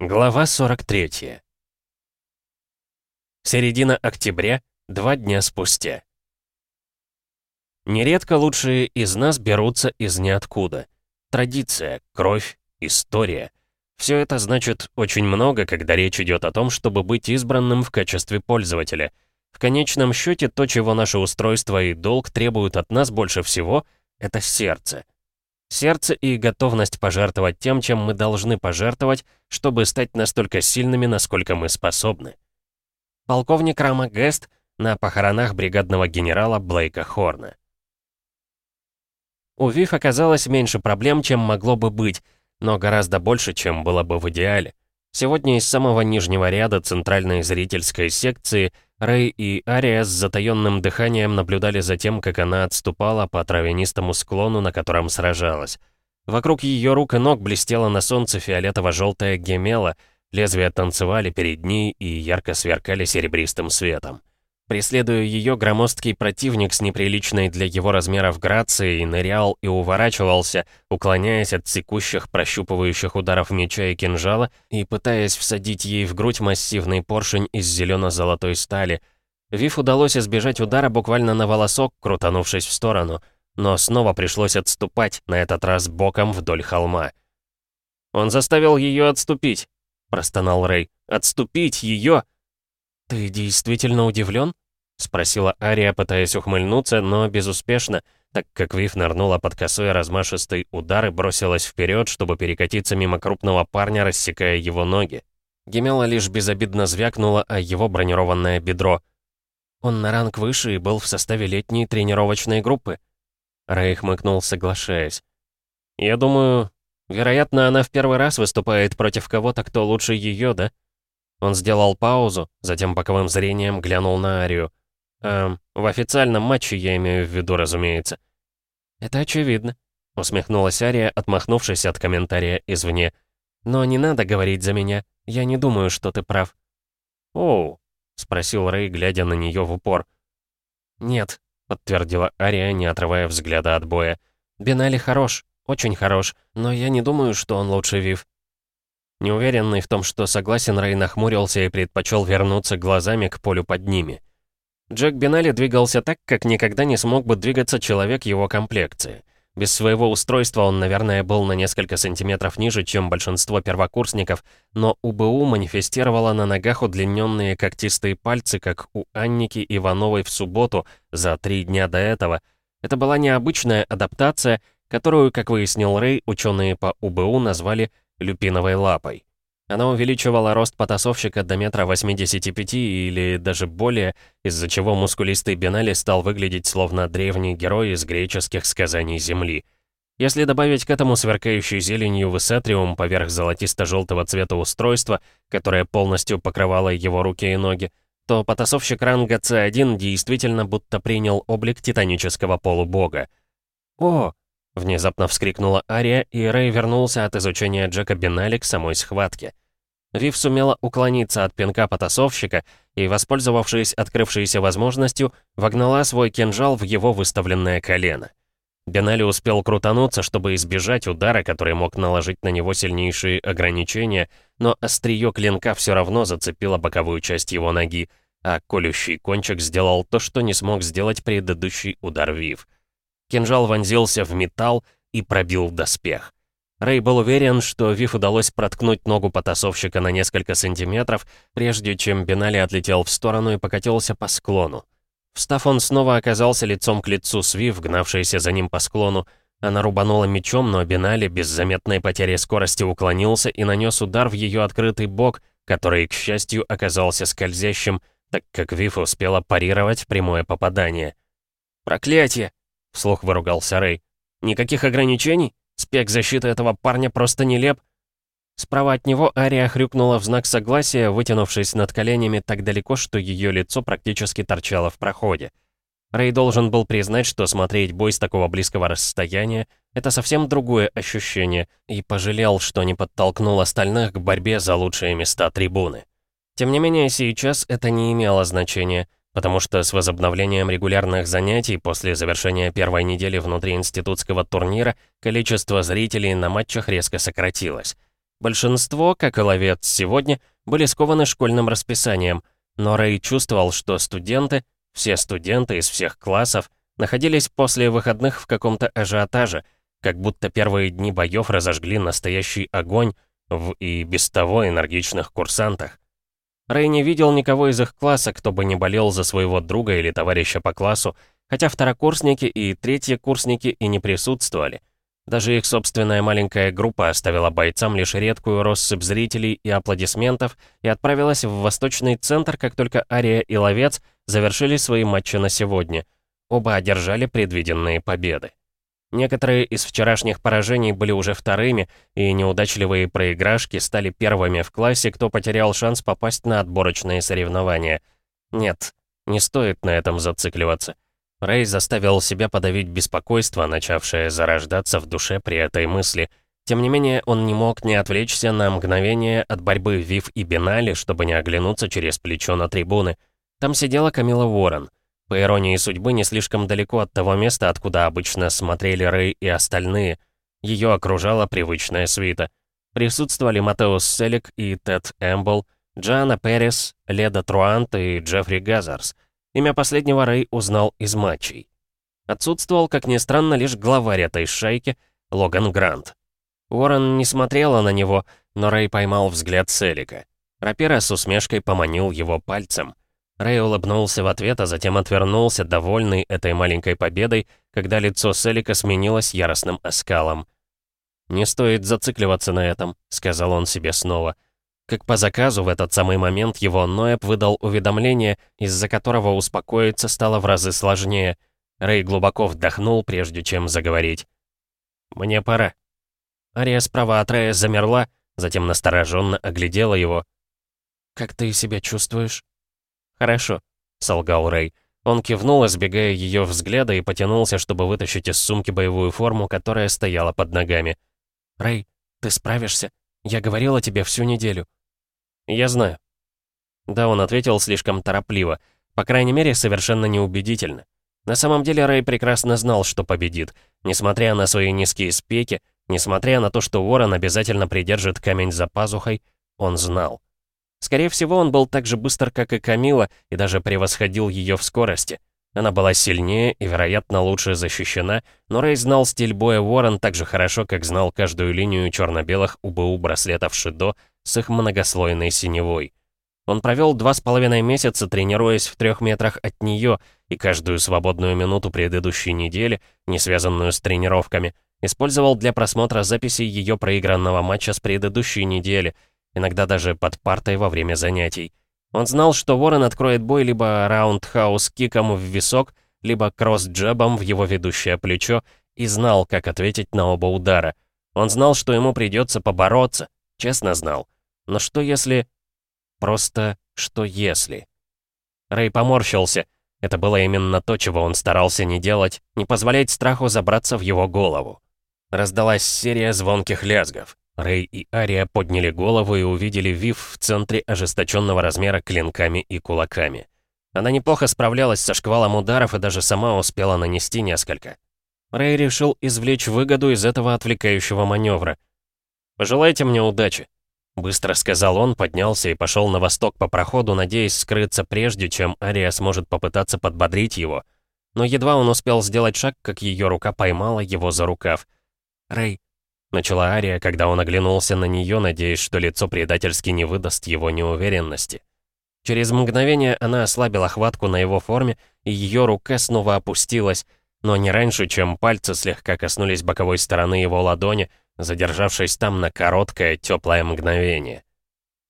Глава 43. Середина октября, два дня спустя. Нередко лучшие из нас берутся из ниоткуда. Традиция, кровь, история. Все это значит очень много, когда речь идет о том, чтобы быть избранным в качестве пользователя. В конечном счете, то, чего наше устройство и долг требуют от нас больше всего, это сердце. Сердце и готовность пожертвовать тем, чем мы должны пожертвовать, чтобы стать настолько сильными, насколько мы способны. Полковник Рама Гест на похоронах бригадного генерала Блейка Хорна. У Вив оказалось меньше проблем, чем могло бы быть, но гораздо больше, чем было бы в идеале. Сегодня из самого нижнего ряда центральной зрительской секции Рэй и Ария с затаённым дыханием наблюдали за тем, как она отступала по травянистому склону, на котором сражалась. Вокруг ее рук и ног блестела на солнце фиолетово-желтая гемела, лезвия танцевали перед ней и ярко сверкали серебристым светом. Преследуя ее, громоздкий противник с неприличной для его размеров грацией нырял и уворачивался, уклоняясь от секущих, прощупывающих ударов меча и кинжала и пытаясь всадить ей в грудь массивный поршень из зелено-золотой стали. Вив удалось избежать удара буквально на волосок, крутанувшись в сторону, но снова пришлось отступать, на этот раз боком вдоль холма. «Он заставил ее отступить», — простонал Рэй. «Отступить ее!» «Ты действительно удивлен?» — спросила Ария, пытаясь ухмыльнуться, но безуспешно, так как Вив нырнула под косой размашистый удар и бросилась вперед, чтобы перекатиться мимо крупного парня, рассекая его ноги. Гемела лишь безобидно звякнула о его бронированное бедро. Он на ранг выше и был в составе летней тренировочной группы. Рэй хмыкнул, соглашаясь. «Я думаю, вероятно, она в первый раз выступает против кого-то, кто лучше ее, да?» Он сделал паузу, затем боковым зрением глянул на Арию. «Эм, в официальном матче я имею в виду, разумеется». «Это очевидно», — усмехнулась Ария, отмахнувшись от комментария извне. «Но не надо говорить за меня. Я не думаю, что ты прав». «Оу», — спросил Рэй, глядя на нее в упор. «Нет», — подтвердила Ария, не отрывая взгляда от боя. «Бенали хорош, очень хорош, но я не думаю, что он лучше Вив. Неуверенный в том, что согласен, Рэй нахмурился и предпочел вернуться глазами к полю под ними. Джек Бинали двигался так, как никогда не смог бы двигаться человек его комплекции. Без своего устройства он, наверное, был на несколько сантиметров ниже, чем большинство первокурсников, но УБУ манифестировала на ногах удлиненные когтистые пальцы, как у Анники Ивановой в субботу, за три дня до этого. Это была необычная адаптация, которую, как выяснил Рэй, ученые по УБУ назвали люпиновой лапой. Она увеличивала рост потасовщика до метра 85 или даже более, из-за чего мускулистый Бенали стал выглядеть словно древний герой из греческих сказаний Земли. Если добавить к этому сверкающий зеленью высатриум поверх золотисто-желтого цвета устройства, которое полностью покрывало его руки и ноги, то потасовщик ранга C1 действительно будто принял облик титанического полубога. «О, Внезапно вскрикнула Ария, и Рэй вернулся от изучения Джека Бинали к самой схватке. Вив сумела уклониться от пинка потасовщика и, воспользовавшись открывшейся возможностью, вогнала свой кинжал в его выставленное колено. Бенали успел крутануться, чтобы избежать удара, который мог наложить на него сильнейшие ограничения, но острие клинка все равно зацепило боковую часть его ноги, а колющий кончик сделал то, что не смог сделать предыдущий удар Вив — Кинжал вонзился в металл и пробил доспех. Рэй был уверен, что Вив удалось проткнуть ногу потасовщика на несколько сантиметров, прежде чем Бинали отлетел в сторону и покатился по склону. Встав, он снова оказался лицом к лицу с Вив, гнавшейся за ним по склону. Она рубанула мечом, но Бинали без заметной потери скорости уклонился и нанес удар в ее открытый бок, который, к счастью, оказался скользящим, так как Вив успела парировать прямое попадание. «Проклятие!» — вслух выругался Рэй. «Никаких ограничений? Спек защиты этого парня просто нелеп». Справа от него Ария хрюкнула в знак согласия, вытянувшись над коленями так далеко, что ее лицо практически торчало в проходе. Рэй должен был признать, что смотреть бой с такого близкого расстояния — это совсем другое ощущение, и пожалел, что не подтолкнул остальных к борьбе за лучшие места трибуны. Тем не менее, сейчас это не имело значения — потому что с возобновлением регулярных занятий после завершения первой недели внутриинститутского турнира количество зрителей на матчах резко сократилось. Большинство, как и ловец сегодня, были скованы школьным расписанием, но Рэй чувствовал, что студенты, все студенты из всех классов, находились после выходных в каком-то ажиотаже, как будто первые дни боев разожгли настоящий огонь в и без того энергичных курсантах. Рэй не видел никого из их класса, кто бы не болел за своего друга или товарища по классу, хотя второкурсники и третьекурсники и не присутствовали. Даже их собственная маленькая группа оставила бойцам лишь редкую россыпь зрителей и аплодисментов и отправилась в Восточный центр, как только Ария и Ловец завершили свои матчи на сегодня. Оба одержали предвиденные победы. Некоторые из вчерашних поражений были уже вторыми, и неудачливые проиграшки стали первыми в классе, кто потерял шанс попасть на отборочные соревнования. Нет, не стоит на этом зацикливаться. Рэй заставил себя подавить беспокойство, начавшее зарождаться в душе при этой мысли. Тем не менее, он не мог не отвлечься на мгновение от борьбы Вив и Бинали, чтобы не оглянуться через плечо на трибуны. Там сидела Камила Уоррен. По иронии судьбы, не слишком далеко от того места, откуда обычно смотрели Рэй и остальные. Ее окружала привычная свита. Присутствовали Матеус Селик и Тед Эмбл, Джоанна Перес, Леда Труант и Джеффри Газарс — Имя последнего Рэй узнал из матчей. Отсутствовал, как ни странно, лишь главарь этой шайки, Логан Грант. Уоррен не смотрела на него, но Рэй поймал взгляд Селика. Рапира с усмешкой поманил его пальцем. Рэй улыбнулся в ответ, а затем отвернулся, довольный этой маленькой победой, когда лицо Селика сменилось яростным оскалом. «Не стоит зацикливаться на этом», — сказал он себе снова. — как по заказу, в этот самый момент его Ноэб выдал уведомление, из-за которого успокоиться стало в разы сложнее. Рэй глубоко вдохнул, прежде чем заговорить. «Мне пора». Ария справа от Рэя замерла, затем настороженно оглядела его. «Как ты себя чувствуешь?» «Хорошо», — солгал Рэй. Он кивнул, избегая ее взгляда, и потянулся, чтобы вытащить из сумки боевую форму, которая стояла под ногами. «Рэй, ты справишься? Я говорила тебе всю неделю». «Я знаю». Да, он ответил слишком торопливо. По крайней мере, совершенно неубедительно. На самом деле Рэй прекрасно знал, что победит. Несмотря на свои низкие спеки, несмотря на то, что Ворон обязательно придержит камень за пазухой, он знал. Скорее всего, он был так же быстр, как и Камила, и даже превосходил ее в скорости. Она была сильнее и, вероятно, лучше защищена, но Рэй знал стиль боя Ворон так же хорошо, как знал каждую линию черно-белых УБУ браслетов Шидо с их многослойной синевой. Он провел два с половиной месяца, тренируясь в трех метрах от нее, и каждую свободную минуту предыдущей недели, не связанную с тренировками, использовал для просмотра записей ее проигранного матча с предыдущей недели, иногда даже под партой во время занятий. Он знал, что Уоррен откроет бой либо раундхаус-киком в висок, либо кросс-джебом в его ведущее плечо, и знал, как ответить на оба удара. Он знал, что ему придется побороться, честно знал. Но что если... Просто что если... Рэй поморщился. Это было именно то, чего он старался не делать, не позволять страху забраться в его голову. Раздалась серия звонких лязгов. Рэй и Ария подняли голову и увидели Вив в центре ожесточенного размера клинками и кулаками. Она неплохо справлялась со шквалом ударов и даже сама успела нанести несколько. Рэй решил извлечь выгоду из этого отвлекающего маневра. «Пожелайте мне удачи», Быстро сказал он, поднялся и пошел на восток по проходу, надеясь скрыться прежде, чем Ария сможет попытаться подбодрить его. Но едва он успел сделать шаг, как ее рука поймала его за рукав. «Рэй», — начала Ария, когда он оглянулся на нее, надеясь, что лицо предательски не выдаст его неуверенности. Через мгновение она ослабила хватку на его форме, и ее рука снова опустилась, но не раньше, чем пальцы слегка коснулись боковой стороны его ладони, задержавшись там на короткое, теплое мгновение.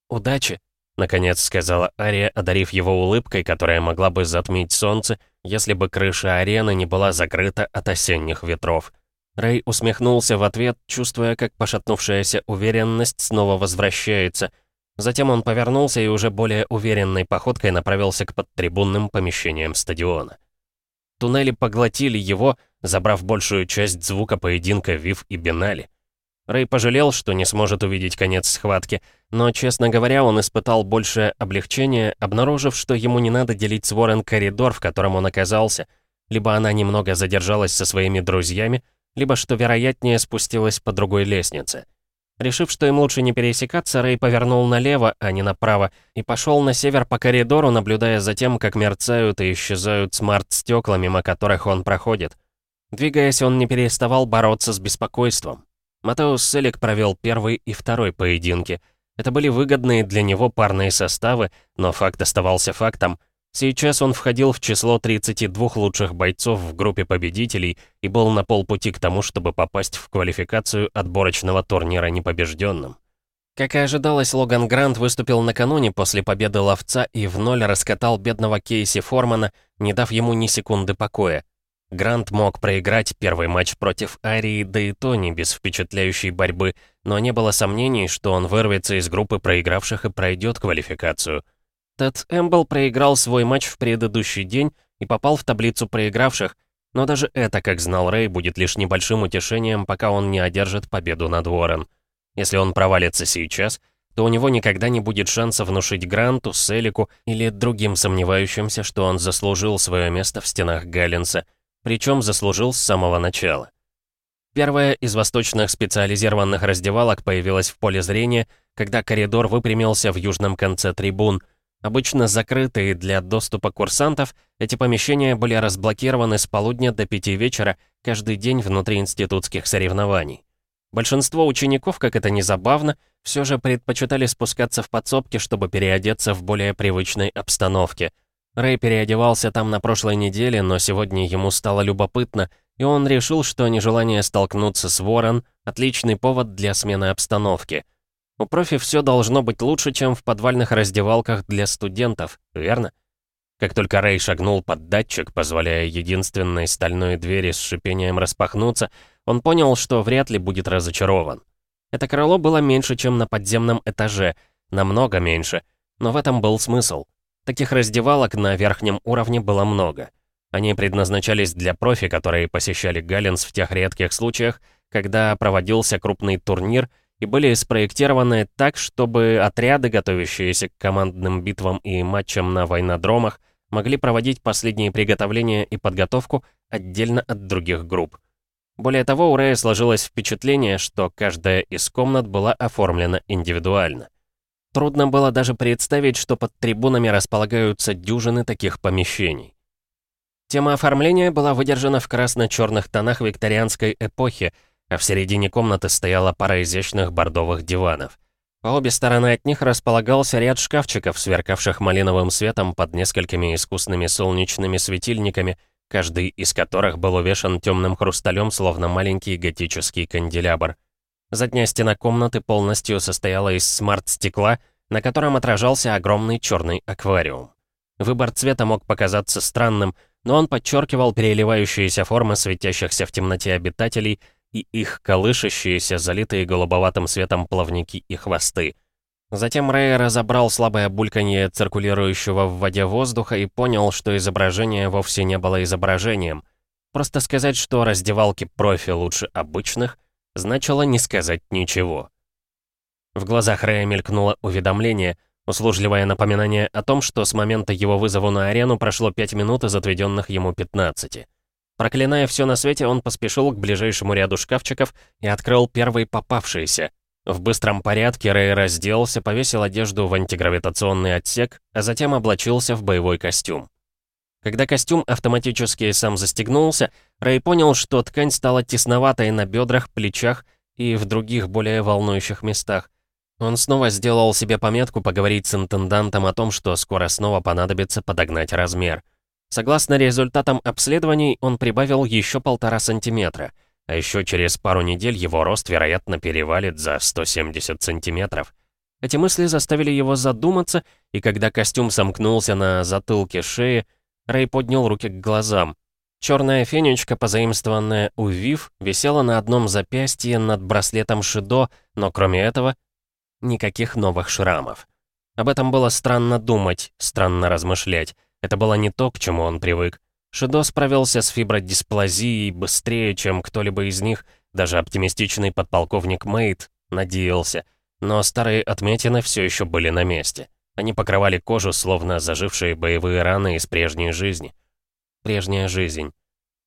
«Удачи!» — наконец сказала Ария, одарив его улыбкой, которая могла бы затмить солнце, если бы крыша арены не была закрыта от осенних ветров. Рэй усмехнулся в ответ, чувствуя, как пошатнувшаяся уверенность снова возвращается. Затем он повернулся и уже более уверенной походкой направился к подтрибунным помещениям стадиона. Туннели поглотили его, забрав большую часть звука поединка Вив и Бинали. Рэй пожалел, что не сможет увидеть конец схватки, но, честно говоря, он испытал большее облегчение, обнаружив, что ему не надо делить с Уоррен коридор, в котором он оказался. Либо она немного задержалась со своими друзьями, либо, что вероятнее, спустилась по другой лестнице. Решив, что им лучше не пересекаться, Рэй повернул налево, а не направо, и пошел на север по коридору, наблюдая за тем, как мерцают и исчезают смарт-стекла, мимо которых он проходит. Двигаясь, он не переставал бороться с беспокойством. Матеус Селик провел первый и второй поединки. Это были выгодные для него парные составы, но факт оставался фактом. Сейчас он входил в число 32 лучших бойцов в группе победителей и был на полпути к тому, чтобы попасть в квалификацию отборочного турнира непобежденным. Как и ожидалось, Логан Грант выступил накануне после победы ловца и в ноль раскатал бедного Кейси Формана, не дав ему ни секунды покоя. Грант мог проиграть первый матч против Арии, да и то не без впечатляющей борьбы, но не было сомнений, что он вырвется из группы проигравших и пройдет квалификацию. Тед Эмбл проиграл свой матч в предыдущий день и попал в таблицу проигравших, но даже это, как знал Рэй, будет лишь небольшим утешением, пока он не одержит победу над Уоррен. Если он провалится сейчас, то у него никогда не будет шанса внушить Гранту, Селику или другим сомневающимся, что он заслужил свое место в стенах Галлинса, причем заслужил с самого начала. Первая из восточных специализированных раздевалок появилась в поле зрения, когда коридор выпрямился в южном конце трибун — Обычно закрытые для доступа курсантов, эти помещения были разблокированы с полудня до пяти вечера каждый день внутри институтских соревнований. Большинство учеников, как это ни забавно, все же предпочитали спускаться в подсобки, чтобы переодеться в более привычной обстановке. Рэй переодевался там на прошлой неделе, но сегодня ему стало любопытно, и он решил, что нежелание столкнуться с Ворон — отличный повод для смены обстановки — у профи все должно быть лучше, чем в подвальных раздевалках для студентов, верно? Как только Рэй шагнул под датчик, позволяя единственной стальной двери с шипением распахнуться, он понял, что вряд ли будет разочарован. Это крыло было меньше, чем на подземном этаже, намного меньше, но в этом был смысл. Таких раздевалок на верхнем уровне было много. Они предназначались для профи, которые посещали Галлинс в тех редких случаях, когда проводился крупный турнир — и были спроектированы так, чтобы отряды, готовящиеся к командным битвам и матчам на войнодромах, могли проводить последние приготовления и подготовку отдельно от других групп. Более того, у Рэя сложилось впечатление, что каждая из комнат была оформлена индивидуально. Трудно было даже представить, что под трибунами располагаются дюжины таких помещений. Тема оформления была выдержана в красно-черных тонах викторианской эпохи, а в середине комнаты стояла пара изящных бордовых диванов. По обе стороны от них располагался ряд шкафчиков, сверкавших малиновым светом под несколькими искусными солнечными светильниками, каждый из которых был увешан темным хрусталем, словно маленький готический канделябр. Задняя стена комнаты полностью состояла из смарт-стекла, на котором отражался огромный черный аквариум. Выбор цвета мог показаться странным, но он подчеркивал переливающиеся формы светящихся в темноте обитателей — и их колышащиеся, залитые голубоватым светом плавники и хвосты. Затем Рэй разобрал слабое бульканье циркулирующего в воде воздуха и понял, что изображение вовсе не было изображением. Просто сказать, что раздевалки профи лучше обычных, значило не сказать ничего. В глазах Рэя мелькнуло уведомление, услужливое напоминание о том, что с момента его вызова на арену прошло 5 минут из отведенных ему 15. Проклиная все на свете, он поспешил к ближайшему ряду шкафчиков и открыл первый попавшийся. В быстром порядке Рэй разделся, повесил одежду в антигравитационный отсек, а затем облачился в боевой костюм. Когда костюм автоматически сам застегнулся, Рэй понял, что ткань стала тесноватой на бедрах, плечах и в других более волнующих местах. Он снова сделал себе пометку поговорить с интендантом о том, что скоро снова понадобится подогнать размер. Согласно результатам обследований, он прибавил еще полтора сантиметра, а еще через пару недель его рост, вероятно, перевалит за 170 сантиметров. Эти мысли заставили его задуматься, и когда костюм сомкнулся на затылке шеи, Рэй поднял руки к глазам. Черная фенечка, позаимствованная у Вив, висела на одном запястье над браслетом Шидо, но кроме этого, никаких новых шрамов. Об этом было странно думать, странно размышлять. Это было не то, к чему он привык. Шидо справился с фибродисплазией быстрее, чем кто-либо из них, даже оптимистичный подполковник Мейт надеялся. Но старые отметины все еще были на месте. Они покрывали кожу, словно зажившие боевые раны из прежней жизни. Прежняя жизнь.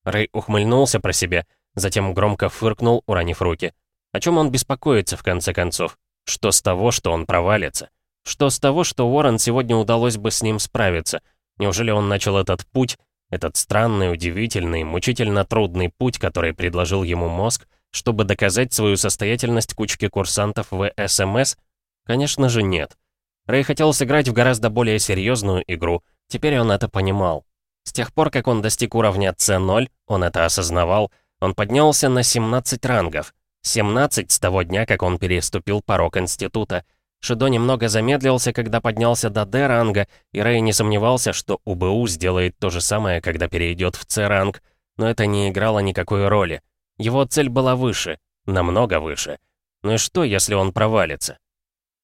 Рэй ухмыльнулся про себя, затем громко фыркнул, уронив руки. О чем он беспокоится, в конце концов? Что с того, что он провалится? Что с того, что Уоррен сегодня удалось бы с ним справиться? Неужели он начал этот путь, этот странный, удивительный, мучительно трудный путь, который предложил ему мозг, чтобы доказать свою состоятельность кучке курсантов в СМС? Конечно же нет. Рэй хотел сыграть в гораздо более серьезную игру, теперь он это понимал. С тех пор, как он достиг уровня C0, он это осознавал, он поднялся на 17 рангов. 17 с того дня, как он переступил порог института. Шидо немного замедлился, когда поднялся до D-ранга, и Рэй не сомневался, что УБУ сделает то же самое, когда перейдет в C-ранг, но это не играло никакой роли. Его цель была выше, намного выше. Ну и что, если он провалится?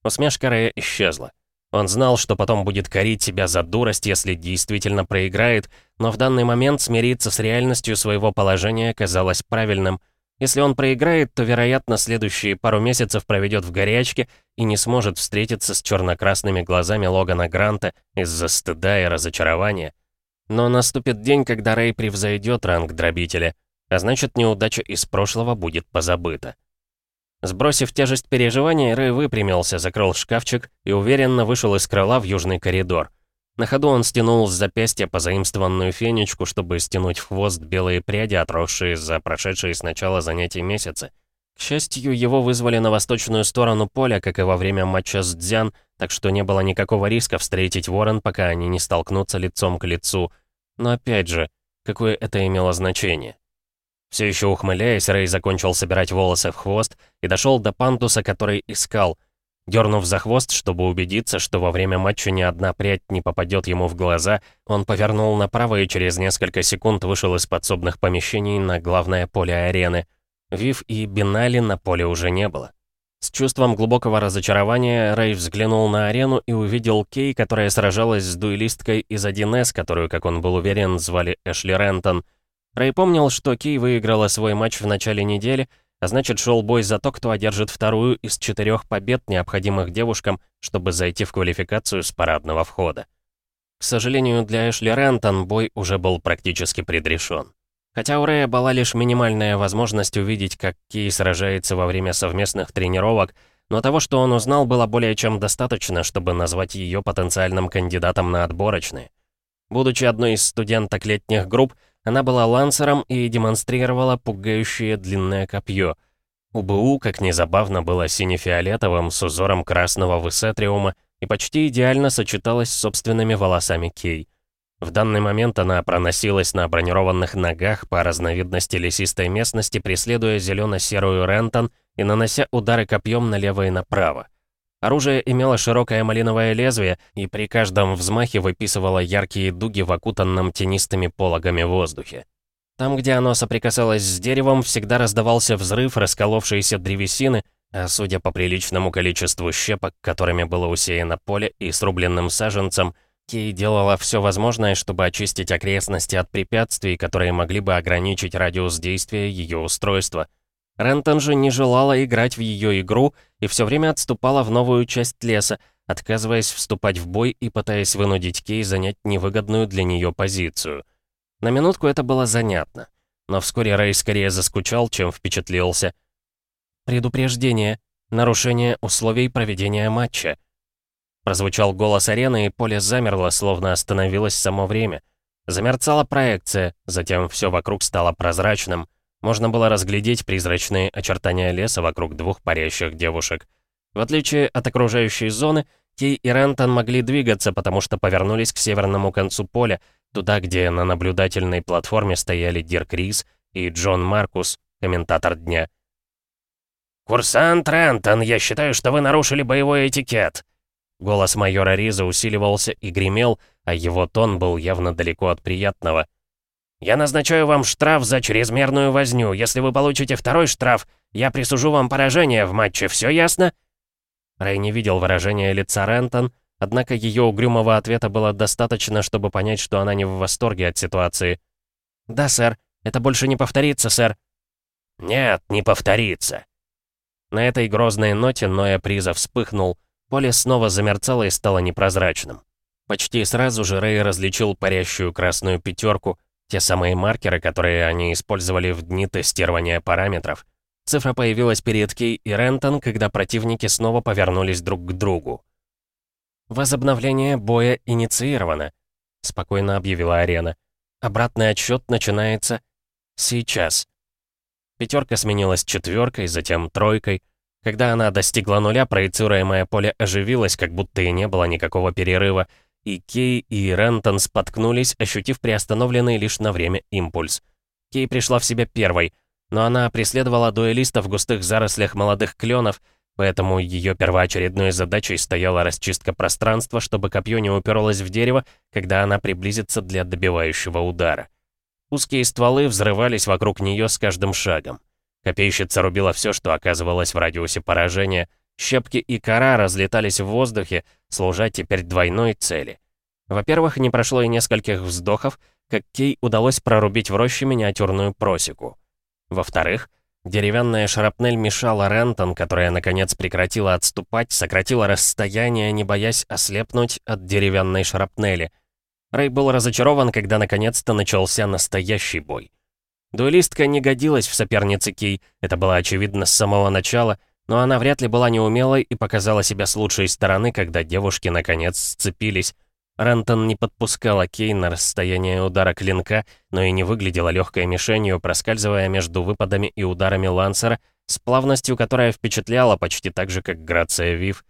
Усмешка Рэя исчезла. Он знал, что потом будет корить себя за дурость, если действительно проиграет, но в данный момент смириться с реальностью своего положения казалось правильным. Если он проиграет, то, вероятно, следующие пару месяцев проведет в горячке и не сможет встретиться с черно-красными глазами Логана Гранта из-за стыда и разочарования. Но наступит день, когда Рэй превзойдет ранг дробителя, а значит, неудача из прошлого будет позабыта. Сбросив тяжесть переживаний, Рэй выпрямился, закрыл шкафчик и уверенно вышел из крыла в южный коридор. На ходу он стянул с запястья позаимствованную фенечку, чтобы стянуть в хвост белые пряди, отросшие за прошедшие с начала занятий месяцы. К счастью, его вызвали на восточную сторону поля, как и во время матча с Дзян, так что не было никакого риска встретить Ворон, пока они не столкнутся лицом к лицу. Но опять же, какое это имело значение? Все еще ухмыляясь, Рэй закончил собирать волосы в хвост и дошел до пантуса, который искал. Дернув за хвост, чтобы убедиться, что во время матча ни одна прядь не попадет ему в глаза, он повернул направо и через несколько секунд вышел из подсобных помещений на главное поле арены. Вив и Бинали на поле уже не было. С чувством глубокого разочарования Рэй взглянул на арену и увидел Кей, которая сражалась с дуэлисткой из 1С, которую, как он был уверен, звали Эшли Рентон — Рэй помнил, что Кей выиграла свой матч в начале недели, а значит, шел бой за то, кто одержит вторую из четырех побед, необходимых девушкам, чтобы зайти в квалификацию с парадного входа. К сожалению, для Эшли Рентон бой уже был практически предрешен. Хотя у Рэя была лишь минимальная возможность увидеть, как Кей сражается во время совместных тренировок, но того, что он узнал, было более чем достаточно, чтобы назвать ее потенциальным кандидатом на отборочные. Будучи одной из студенток летних групп, она была лансером и демонстрировала пугающее длинное копье. УБУ, как ни забавно, было сине-фиолетовым с узором красного высетриума и почти идеально сочеталась с собственными волосами Кей. В данный момент она проносилась на бронированных ногах по разновидности лесистой местности, преследуя зелено-серую Рентон и нанося удары копьем налево и направо. Оружие имело широкое малиновое лезвие и при каждом взмахе выписывало яркие дуги в окутанном тенистыми пологами воздухе. Там, где оно соприкасалось с деревом, всегда раздавался взрыв расколовшейся древесины, а судя по приличному количеству щепок, которыми было усеяно поле и срубленным саженцем, Кей делала все возможное, чтобы очистить окрестности от препятствий, которые могли бы ограничить радиус действия ее устройства — Рентон же не желала играть в ее игру и все время отступала в новую часть леса, отказываясь вступать в бой и пытаясь вынудить Кей занять невыгодную для нее позицию. На минутку это было занятно, но вскоре Рэй скорее заскучал, чем впечатлился. «Предупреждение. Нарушение условий проведения матча». Прозвучал голос арены, и поле замерло, словно остановилось само время. Замерцала проекция, затем все вокруг стало прозрачным — можно было разглядеть призрачные очертания леса вокруг двух парящих девушек. В отличие от окружающей зоны, Кей и Рентон могли двигаться, потому что повернулись к северному концу поля, туда, где на наблюдательной платформе стояли Дирк Рис и Джон Маркус, комментатор дня. «Курсант Рентон, я считаю, что вы нарушили боевой этикет!» Голос майора Риза усиливался и гремел, а его тон был явно далеко от приятного. «Я назначаю вам штраф за чрезмерную возню. Если вы получите второй штраф, я присужу вам поражение в матче. Все ясно?» Рэй не видел выражения лица Рентон, однако ее угрюмого ответа было достаточно, чтобы понять, что она не в восторге от ситуации. «Да, сэр. Это больше не повторится, сэр». «Нет, не повторится». На этой грозной ноте Ноя Приза вспыхнул. Поле снова замерцало и стало непрозрачным. Почти сразу же Рэй различил парящую красную пятерку — те самые маркеры, которые они использовали в дни тестирования параметров. Цифра появилась перед Кей и Рентон, когда противники снова повернулись друг к другу. «Возобновление боя инициировано», — спокойно объявила арена. «Обратный отсчет начинается сейчас». Пятерка сменилась четверкой, затем тройкой. Когда она достигла нуля, проецируемое поле оживилось, как будто и не было никакого перерыва, и Кей и Рентон споткнулись, ощутив приостановленный лишь на время импульс. Кей пришла в себя первой — но она преследовала дуэлиста в густых зарослях молодых кленов, поэтому ее первоочередной задачей стояла расчистка пространства, чтобы копье не уперлось в дерево, когда она приблизится для добивающего удара. Узкие стволы взрывались вокруг нее с каждым шагом. Копейщица рубила все, что оказывалось в радиусе поражения. Щепки и кора разлетались в воздухе, служа теперь двойной цели. Во-первых, не прошло и нескольких вздохов, как Кей удалось прорубить в роще миниатюрную просеку. Во-вторых, деревянная шрапнель мешала Рентон, которая, наконец, прекратила отступать, сократила расстояние, не боясь ослепнуть от деревянной шрапнели. Рэй был разочарован, когда наконец-то начался настоящий бой. Дуэлистка не годилась в сопернице Кей, это было очевидно с самого начала, но она вряд ли была неумелой и показала себя с лучшей стороны, когда девушки наконец сцепились. Рентон не подпускала Кей на расстояние удара клинка, но и не выглядела легкой мишенью, проскальзывая между выпадами и ударами лансера, с плавностью, которая впечатляла почти так же, как Грация Вив.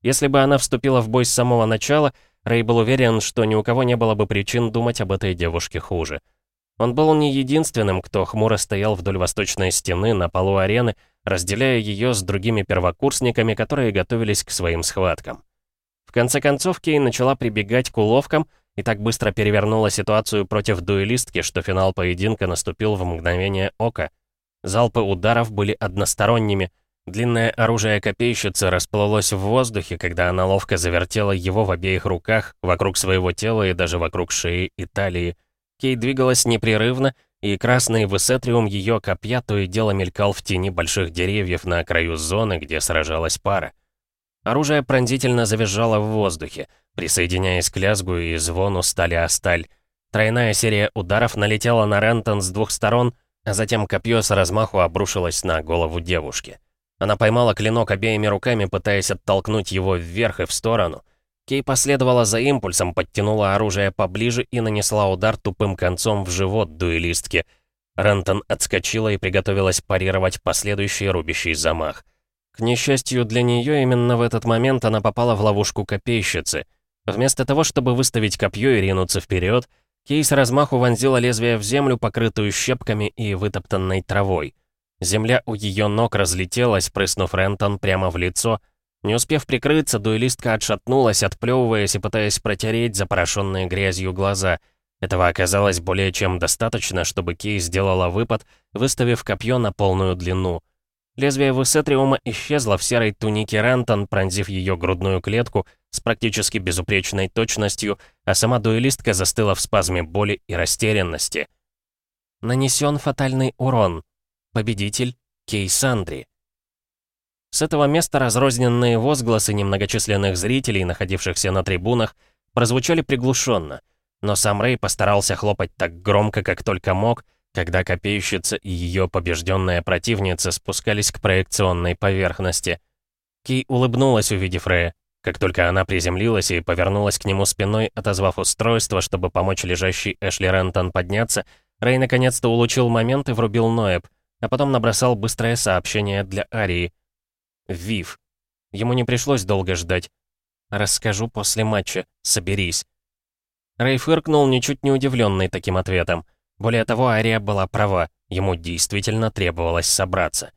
Если бы она вступила в бой с самого начала, Рэй был уверен, что ни у кого не было бы причин думать об этой девушке хуже. Он был не единственным, кто хмуро стоял вдоль восточной стены на полу арены, разделяя ее с другими первокурсниками, которые готовились к своим схваткам. В конце концов, Кей начала прибегать к уловкам и так быстро перевернула ситуацию против дуэлистки, что финал поединка наступил в мгновение ока. Залпы ударов были односторонними. Длинное оружие копейщицы расплылось в воздухе, когда она ловко завертела его в обеих руках, вокруг своего тела и даже вокруг шеи и талии. Кей двигалась непрерывно, и красный высетриум ее копья то и дело мелькал в тени больших деревьев на краю зоны, где сражалась пара. Оружие пронзительно завизжало в воздухе, присоединяясь к лязгу и звону стали о сталь. Тройная серия ударов налетела на Рентон с двух сторон, а затем копье с размаху обрушилось на голову девушки. Она поймала клинок обеими руками, пытаясь оттолкнуть его вверх и в сторону. Кей последовала за импульсом, подтянула оружие поближе и нанесла удар тупым концом в живот дуэлистки. Рентон отскочила и приготовилась парировать последующий рубящий замах. К несчастью для нее, именно в этот момент она попала в ловушку копейщицы. Вместо того, чтобы выставить копье и ринуться вперед, Кейс размаху вонзила лезвие в землю, покрытую щепками и вытоптанной травой. Земля у ее ног разлетелась, прыснув Рентон прямо в лицо. Не успев прикрыться, дуэлистка отшатнулась, отплевываясь и пытаясь протереть запорошенные грязью глаза. Этого оказалось более чем достаточно, чтобы Кей сделала выпад, выставив копье на полную длину. Лезвие высетриума исчезло в серой тунике Рентон, пронзив ее грудную клетку с практически безупречной точностью, а сама дуэлистка застыла в спазме боли и растерянности. Нанесен фатальный урон. Победитель Кей Сандри. С этого места разрозненные возгласы немногочисленных зрителей, находившихся на трибунах, прозвучали приглушенно, но сам Рэй постарался хлопать так громко, как только мог, когда копейщица и ее побежденная противница спускались к проекционной поверхности. Кей улыбнулась, увидев Рэя. Как только она приземлилась и повернулась к нему спиной, отозвав устройство, чтобы помочь лежащей Эшли Рентон подняться, Рэй наконец-то улучил момент и врубил Ноэб, а потом набросал быстрое сообщение для Арии. «Вив». Ему не пришлось долго ждать. «Расскажу после матча. Соберись». Рэй фыркнул, ничуть не удивленный таким ответом. Более того, Ария была права, ему действительно требовалось собраться.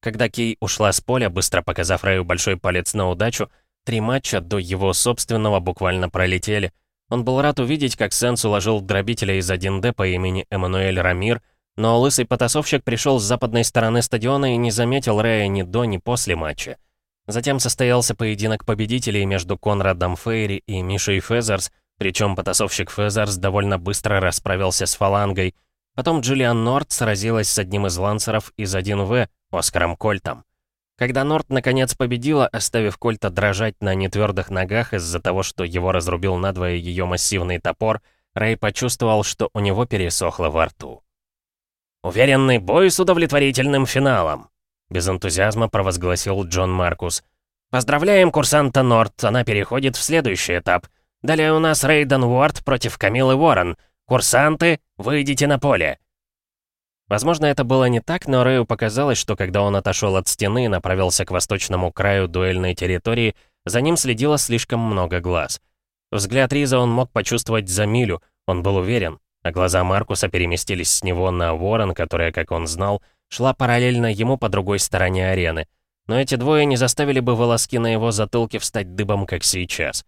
Когда Кей ушла с поля, быстро показав Рэю большой палец на удачу, три матча до его собственного буквально пролетели. Он был рад увидеть, как Сенс уложил дробителя из 1D по имени Эммануэль Рамир, но лысый потасовщик пришел с западной стороны стадиона и не заметил Рэя ни до, ни после матча. Затем состоялся поединок победителей между Конрадом Фейри и Мишей Фезерс, причем потасовщик Фезерс довольно быстро расправился с фалангой. Потом Джиллиан Норт сразилась с одним из лансеров из 1В, Оскаром Кольтом. Когда Норт наконец победила, оставив Кольта дрожать на нетвердых ногах из-за того, что его разрубил надвое ее массивный топор, Рэй почувствовал, что у него пересохло во рту. «Уверенный бой с удовлетворительным финалом», без энтузиазма провозгласил Джон Маркус. «Поздравляем курсанта Норт, она переходит в следующий этап. Далее у нас Рейден Уорд против Камилы Уоррен. Курсанты, выйдите на поле!» Возможно, это было не так, но Рэю показалось, что когда он отошел от стены и направился к восточному краю дуэльной территории, за ним следило слишком много глаз. Взгляд Риза он мог почувствовать за милю, он был уверен, а глаза Маркуса переместились с него на Ворон, которая, как он знал, шла параллельно ему по другой стороне арены. Но эти двое не заставили бы волоски на его затылке встать дыбом, как сейчас.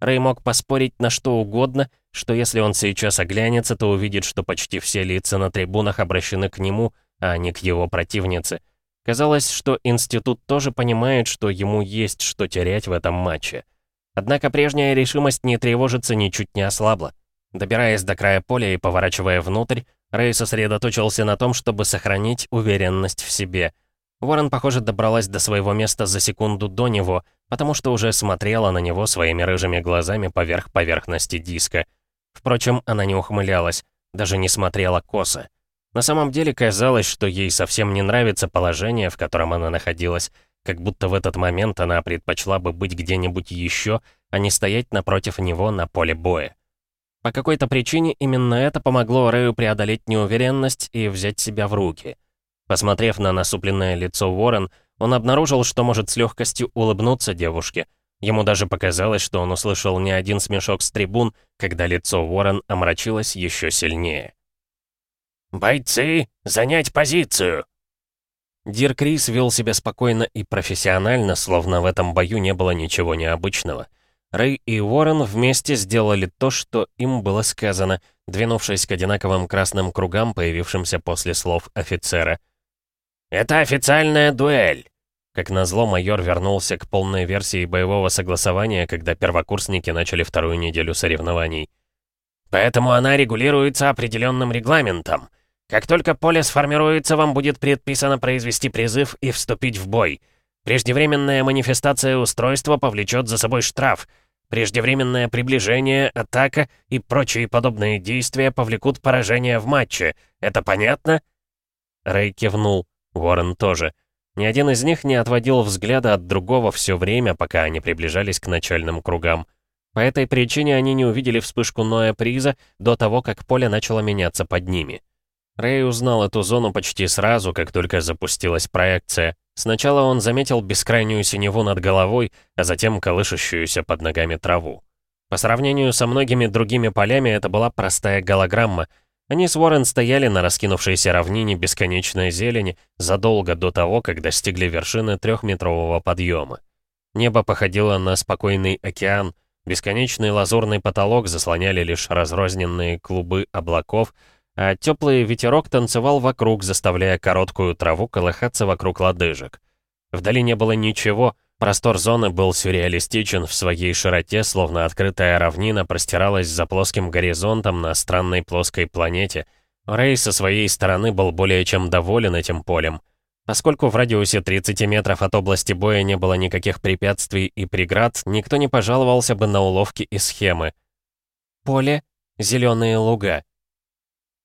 Рэй мог поспорить на что угодно, что если он сейчас оглянется, то увидит, что почти все лица на трибунах обращены к нему, а не к его противнице. Казалось, что институт тоже понимает, что ему есть что терять в этом матче. Однако прежняя решимость не тревожиться ничуть не ослабла. Добираясь до края поля и поворачивая внутрь, Рэй сосредоточился на том, чтобы сохранить уверенность в себе. Уоррен, похоже, добралась до своего места за секунду до него, потому что уже смотрела на него своими рыжими глазами поверх поверхности диска. Впрочем, она не ухмылялась, даже не смотрела косо. На самом деле казалось, что ей совсем не нравится положение, в котором она находилась, как будто в этот момент она предпочла бы быть где-нибудь еще, а не стоять напротив него на поле боя. По какой-то причине именно это помогло Рэю преодолеть неуверенность и взять себя в руки. Посмотрев на насупленное лицо Уоррен, он обнаружил, что может с легкостью улыбнуться девушке. Ему даже показалось, что он услышал не один смешок с трибун, когда лицо Уоррен омрачилось еще сильнее. «Бойцы, занять позицию!» Дир Крис вел себя спокойно и профессионально, словно в этом бою не было ничего необычного. Рэй и Уоррен вместе сделали то, что им было сказано, двинувшись к одинаковым красным кругам, появившимся после слов офицера. «Это официальная дуэль!» Как назло, майор вернулся к полной версии боевого согласования, когда первокурсники начали вторую неделю соревнований. «Поэтому она регулируется определенным регламентом. Как только поле сформируется, вам будет предписано произвести призыв и вступить в бой. Преждевременная манифестация устройства повлечет за собой штраф. Преждевременное приближение, атака и прочие подобные действия повлекут поражение в матче. Это понятно?» Рэй кивнул. Уоррен тоже. Ни один из них не отводил взгляда от другого все время, пока они приближались к начальным кругам. По этой причине они не увидели вспышку Ноя Приза до того, как поле начало меняться под ними. Рэй узнал эту зону почти сразу, как только запустилась проекция. Сначала он заметил бескрайнюю синеву над головой, а затем колышущуюся под ногами траву. По сравнению со многими другими полями это была простая голограмма. Они с Уоррен стояли на раскинувшейся равнине бесконечной зелени задолго до того, как достигли вершины трехметрового подъема. Небо походило на спокойный океан, бесконечный лазурный потолок заслоняли лишь разрозненные клубы облаков — а теплый ветерок танцевал вокруг, заставляя короткую траву колыхаться вокруг лодыжек. Вдали не было ничего, простор зоны был сюрреалистичен в своей широте, словно открытая равнина простиралась за плоским горизонтом на странной плоской планете. Рэй со своей стороны был более чем доволен этим полем. Поскольку в радиусе 30 метров от области боя не было никаких препятствий и преград, никто не пожаловался бы на уловки и схемы. Поле, зеленые луга.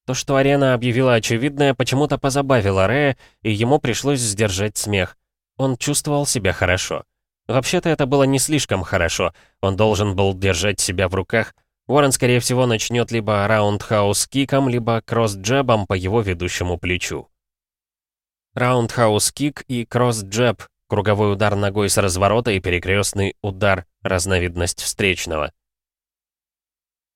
То, что арена объявила очевидное, почему-то позабавило Рэя, и ему пришлось сдержать смех. Он чувствовал себя хорошо. Вообще-то это было не слишком хорошо. Он должен был держать себя в руках. Уоррен, скорее всего, начнет либо раундхаус-киком, либо кросс-джебом по его ведущему плечу. Раундхаус-кик и кросс-джеб — круговой удар ногой с разворота и перекрестный удар, разновидность встречного.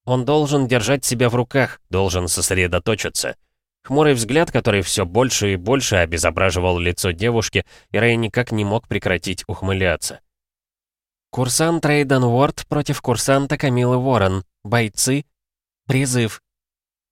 Он должен держать себя в руках, должен сосредоточиться. Хмурый взгляд, который все больше и больше обезображивал лицо девушки, и Рэй никак не мог прекратить ухмыляться. «Курсант Рейден Уорд против курсанта Камилы Уоррен. Бойцы. Призыв».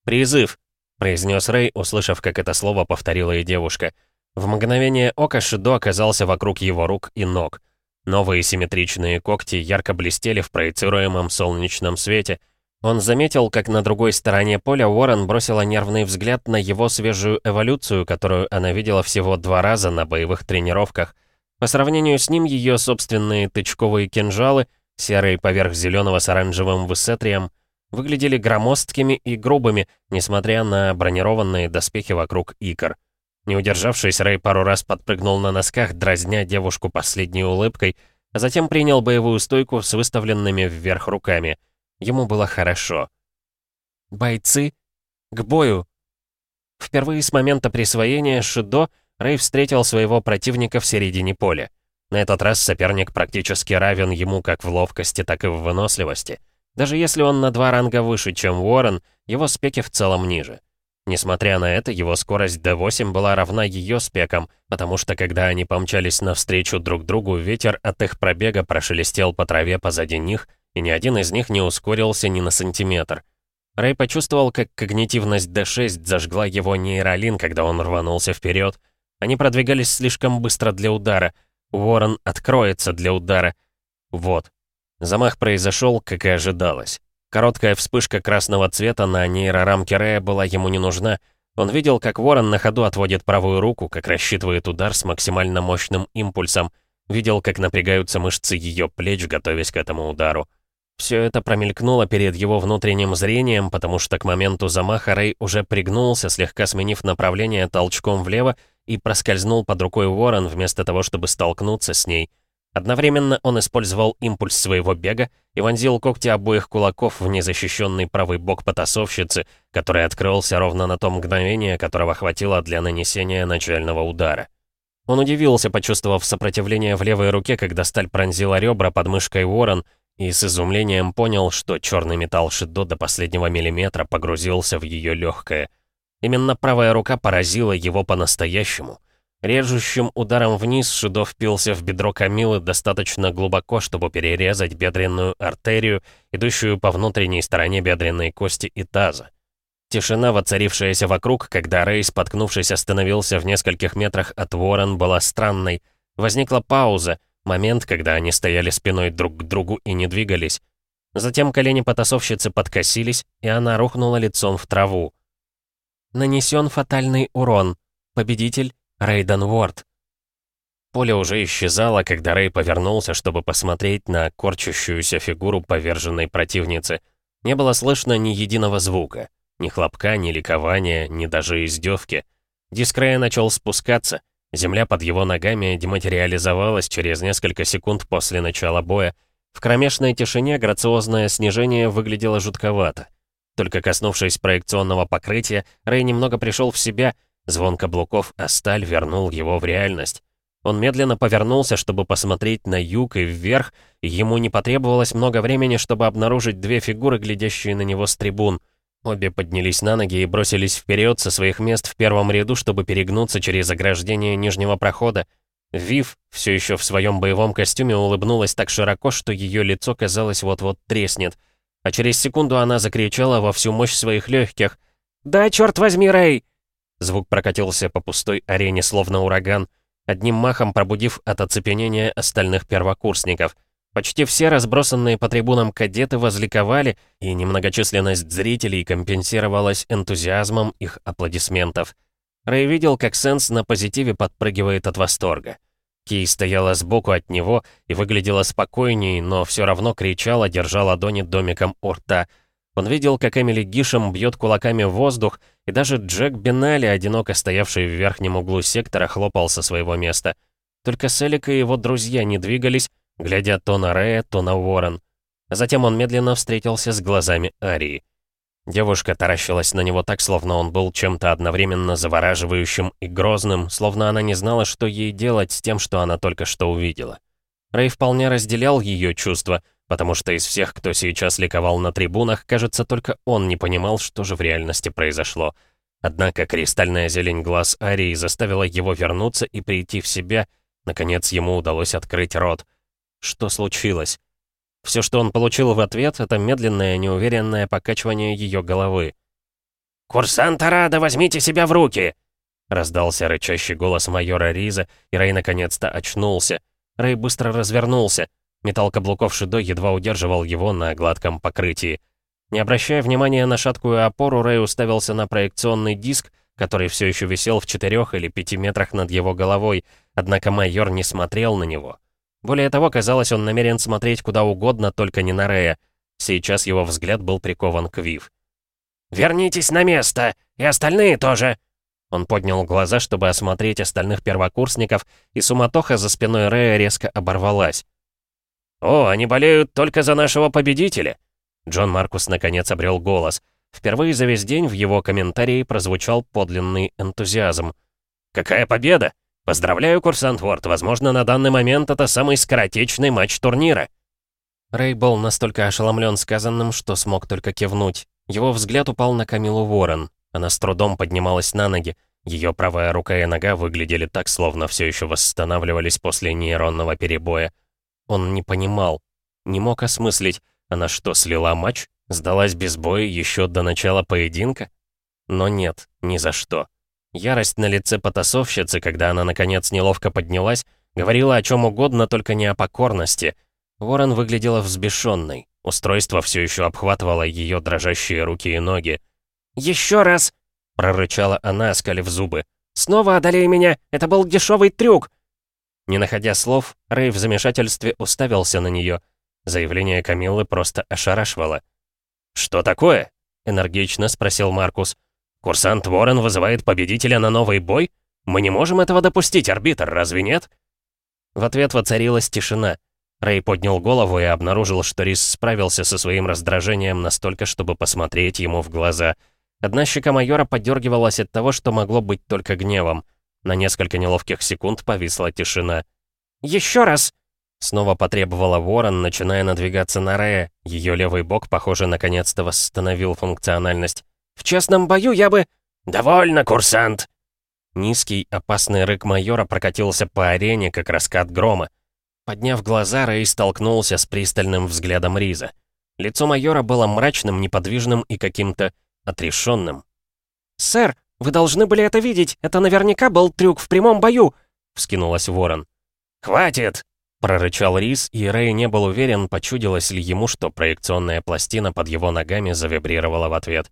«Призыв», — произнес Рэй, услышав, как это слово повторила и девушка. В мгновение ока Шидо оказался вокруг его рук и ног. Новые симметричные когти ярко блестели в проецируемом солнечном свете — он заметил, как на другой стороне поля Уоррен бросила нервный взгляд на его свежую эволюцию, которую она видела всего два раза на боевых тренировках. По сравнению с ним ее собственные тычковые кинжалы, серые поверх зеленого с оранжевым высетрием, выглядели громоздкими и грубыми, несмотря на бронированные доспехи вокруг икр. Не удержавшись, Рэй пару раз подпрыгнул на носках, дразня девушку последней улыбкой, а затем принял боевую стойку с выставленными вверх руками. Ему было хорошо. «Бойцы, к бою!» Впервые с момента присвоения Шидо Рэй встретил своего противника в середине поля. На этот раз соперник практически равен ему как в ловкости, так и в выносливости. Даже если он на два ранга выше, чем Уоррен, его спеки в целом ниже. Несмотря на это, его скорость D8 была равна ее спекам, потому что когда они помчались навстречу друг другу, ветер от их пробега прошелестел по траве позади них, и ни один из них не ускорился ни на сантиметр. Рэй почувствовал, как когнитивность D6 зажгла его нейролин, когда он рванулся вперед. Они продвигались слишком быстро для удара. Уоррен откроется для удара. Вот. Замах произошел, как и ожидалось. Короткая вспышка красного цвета на нейрорамке Рэя была ему не нужна. Он видел, как Ворон на ходу отводит правую руку, как рассчитывает удар с максимально мощным импульсом. Видел, как напрягаются мышцы ее плеч, готовясь к этому удару. Все это промелькнуло перед его внутренним зрением, потому что к моменту замаха Рэй уже пригнулся, слегка сменив направление толчком влево и проскользнул под рукой Ворон вместо того, чтобы столкнуться с ней — Одновременно он использовал импульс своего бега и вонзил когти обоих кулаков в незащищенный правый бок потасовщицы, который открылся ровно на то мгновение, которого хватило для нанесения начального удара. Он удивился, почувствовав сопротивление в левой руке, когда сталь пронзила ребра под мышкой Уоррен, и с изумлением понял, что черный металл Шидо до последнего миллиметра погрузился в ее легкое. Именно правая рука поразила его по-настоящему — Режущим ударом вниз Шидо впился в бедро Камилы достаточно глубоко, чтобы перерезать бедренную артерию, идущую по внутренней стороне бедренной кости и таза. Тишина, воцарившаяся вокруг, когда Рэй, споткнувшись, остановился в нескольких метрах от Ворон, была странной. Возникла пауза, момент, когда они стояли спиной друг к другу и не двигались. Затем колени потасовщицы подкосились, и она рухнула лицом в траву. Нанесен фатальный урон. Победитель Рейден Уорд. Поле уже исчезало, когда Рэй повернулся, чтобы посмотреть на корчащуюся фигуру поверженной противницы. Не было слышно ни единого звука. Ни хлопка, ни ликования, ни даже издевки. Диск начал спускаться. Земля под его ногами дематериализовалась через несколько секунд после начала боя. В кромешной тишине грациозное снижение выглядело жутковато. Только коснувшись проекционного покрытия, Рэй немного пришел в себя — Звон каблуков о сталь вернул его в реальность. Он медленно повернулся, чтобы посмотреть на юг и вверх, и ему не потребовалось много времени, чтобы обнаружить две фигуры, глядящие на него с трибун. Обе поднялись на ноги и бросились вперед со своих мест в первом ряду, чтобы перегнуться через ограждение нижнего прохода. Вив, все еще в своем боевом костюме, улыбнулась так широко, что ее лицо, казалось, вот-вот треснет. А через секунду она закричала во всю мощь своих легких. «Да, черт возьми, Рэй!» Звук прокатился по пустой арене словно ураган, одним махом пробудив от оцепенения остальных первокурсников. Почти все разбросанные по трибунам кадеты возликовали, и немногочисленность зрителей компенсировалась энтузиазмом их аплодисментов. Рэй видел, как Сенс на позитиве подпрыгивает от восторга. Кей стояла сбоку от него и выглядела спокойней, но все равно кричала, держа ладони домиком у рта — он видел, как Эмили Гишем бьет кулаками в воздух, и даже Джек Бенали, одиноко стоявший в верхнем углу сектора, хлопал со своего места. Только Селик и его друзья не двигались, глядя то на Рея, то на Уоррен. Затем он медленно встретился с глазами Арии. Девушка таращилась на него так, словно он был чем-то одновременно завораживающим и грозным, словно она не знала, что ей делать с тем, что она только что увидела. Рэй вполне разделял ее чувства, потому что из всех, кто сейчас ликовал на трибунах, кажется, только он не понимал, что же в реальности произошло. Однако кристальная зелень глаз Арии заставила его вернуться и прийти в себя. Наконец ему удалось открыть рот. Что случилось? Все, что он получил в ответ, это медленное, неуверенное покачивание ее головы. «Курсант Арада, возьмите себя в руки!» Раздался рычащий голос майора Риза, и Рэй наконец-то очнулся. Рэй быстро развернулся. Металл каблуков Шидо едва удерживал его на гладком покрытии. Не обращая внимания на шаткую опору, Рэй уставился на проекционный диск, который все еще висел в четырех или пяти метрах над его головой, однако майор не смотрел на него. Более того, казалось, он намерен смотреть куда угодно, только не на Рэя. Сейчас его взгляд был прикован к Вив. «Вернитесь на место! И остальные тоже!» Он поднял глаза, чтобы осмотреть остальных первокурсников, и суматоха за спиной Рэя резко оборвалась. «О, они болеют только за нашего победителя!» Джон Маркус наконец обрел голос. Впервые за весь день в его комментарии прозвучал подлинный энтузиазм. «Какая победа! Поздравляю, курсант Ворд, возможно, на данный момент это самый скоротечный матч турнира!» Рэй был настолько ошеломлен сказанным, что смог только кивнуть. Его взгляд упал на Камилу Ворон. Она с трудом поднималась на ноги. Ее правая рука и нога выглядели так, словно все еще восстанавливались после нейронного перебоя. Он не понимал, не мог осмыслить, она что, слила матч? Сдалась без боя еще до начала поединка? Но нет, ни за что. Ярость на лице потасовщицы, когда она наконец неловко поднялась, говорила о чем угодно, только не о покорности. Ворон выглядела взбешенной. Устройство все еще обхватывало ее дрожащие руки и ноги. «Еще раз!» — прорычала она, оскалив зубы. «Снова одолей меня! Это был дешевый трюк!» Не находя слов, Рэй в замешательстве уставился на нее. Заявление Камиллы просто ошарашивало. «Что такое?» — энергично спросил Маркус. «Курсант Ворон вызывает победителя на новый бой? Мы не можем этого допустить, арбитр, разве нет?» В ответ воцарилась тишина. Рэй поднял голову и обнаружил, что Рис справился со своим раздражением настолько, чтобы посмотреть ему в глаза — Одна щека майора подергивалась от того, что могло быть только гневом. На несколько неловких секунд повисла тишина. «Еще раз!» Снова потребовала ворон, начиная надвигаться на Рея. Ее левый бок, похоже, наконец-то восстановил функциональность. «В честном бою я бы...» «Довольно, курсант!» Низкий, опасный рык майора прокатился по арене, как раскат грома. Подняв глаза, Рэй столкнулся с пристальным взглядом Риза. Лицо майора было мрачным, неподвижным и каким-то отрешенным. «Сэр, вы должны были это видеть! Это наверняка был трюк в прямом бою!» — вскинулась Ворон. «Хватит!» — прорычал Рис, и Рэй не был уверен, почудилось ли ему, что проекционная пластина под его ногами завибрировала в ответ.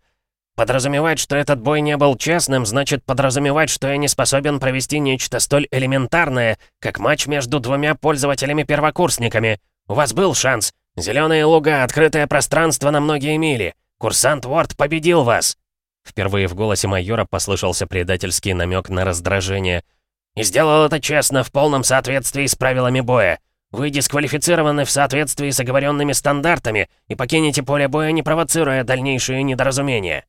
«Подразумевать, что этот бой не был честным, значит подразумевать, что я не способен провести нечто столь элементарное, как матч между двумя пользователями-первокурсниками. У вас был шанс. Зеленые луга, открытое пространство на многие мили. Курсант Уорд победил вас!» Впервые в голосе майора послышался предательский намек на раздражение. «И сделал это честно, в полном соответствии с правилами боя. Вы дисквалифицированы в соответствии с оговоренными стандартами и покинете поле боя, не провоцируя дальнейшие недоразумения».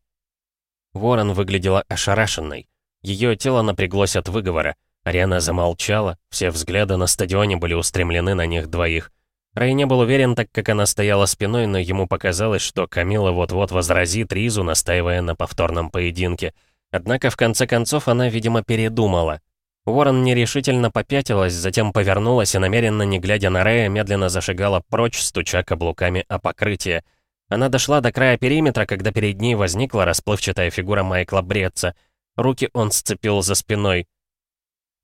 Ворон выглядела ошарашенной. Ее тело напряглось от выговора. Арена замолчала, все взгляды на стадионе были устремлены на них двоих. Рэй не был уверен, так как она стояла спиной, но ему показалось, что Камила вот-вот возразит Ризу, настаивая на повторном поединке. Однако, в конце концов, она, видимо, передумала. Уоррен нерешительно попятилась, затем повернулась и, намеренно не глядя на Рэя, медленно зашагала прочь, стуча каблуками о покрытие. Она дошла до края периметра, когда перед ней возникла расплывчатая фигура Майкла Бретца. Руки он сцепил за спиной.